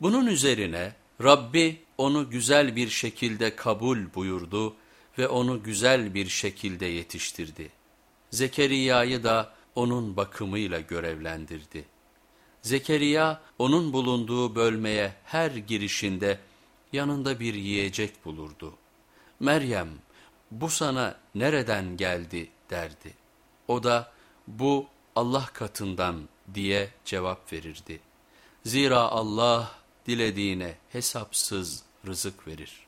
Bunun üzerine Rabbi onu güzel bir şekilde kabul buyurdu ve onu güzel bir şekilde yetiştirdi. Zekeriya'yı da onun bakımıyla görevlendirdi. Zekeriya onun bulunduğu bölmeye her girişinde yanında bir yiyecek bulurdu. Meryem bu sana nereden geldi derdi. O da bu Allah katından diye cevap verirdi. Zira Allah dilediğine hesapsız rızık verir.